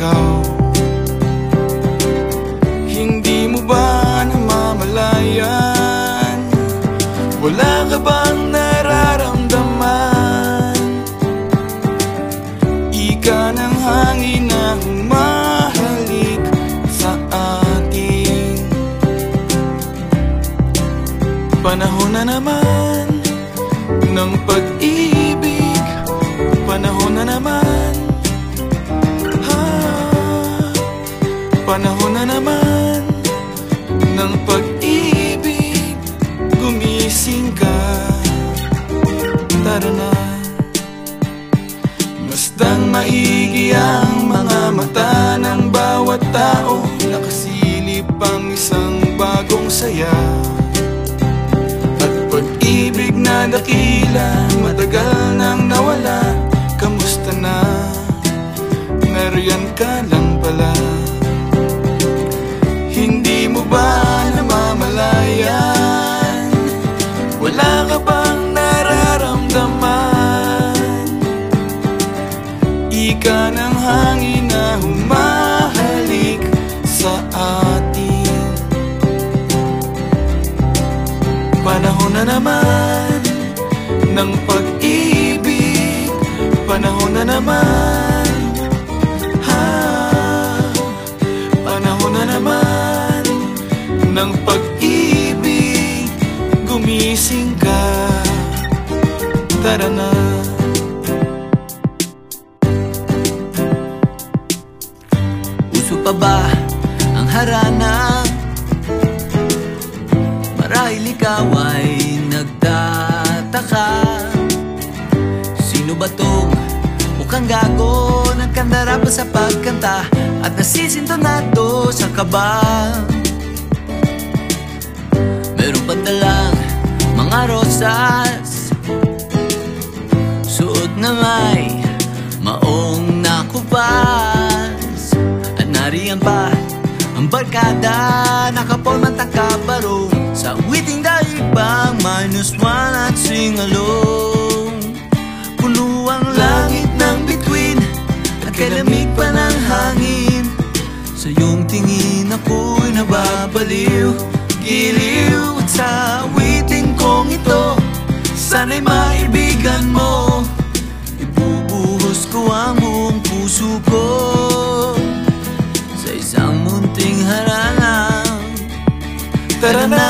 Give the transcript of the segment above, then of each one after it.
ikaw. Hindi mo ba namamalayan? Wala ka bang nararamdaman? Ika ng hangin na humahalik sa atin. Panahon na naman ng pag-ibig. Panahon na naman Panahon na naman ng pag-ibig. Gumising ka. Tara na. Bastang maigi ang mga mata ng bawat tao. Nakasilip ang isang bagong saya. At pag-ibig na dakila Matagal nang nawala. Kamusta na? Nariyan ka lang Ika ng hangin na humahalik sa atin. Panahon na naman ng pag-ibig. Panahon na naman. Ha, Panahon na naman ng pag-ibig. Gumising ka. Tara na ikaw ay nagtataka. Sino ba tong mukhang gago Nagkandara pa sa pagkanta At nasisintonado sa kaba? Meron pa dalang mga rosas. Suot na may maong nakupas. At nariyan pa ang barkada Nakapolman takabaro Sa witing daibang Minus one at sing along Puno ang langit ng bituin At kalamig pa ng hangin. Sa iyong tingin ako'y nababaliw Giliw. At sa witing kong ito Sana'y maibigan mo. Ibubuhos ko ang buong puso ko isang munting harangang Tara na,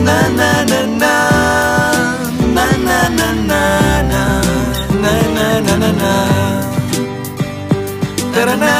na na na na Na na na na na Na na na na na Tara na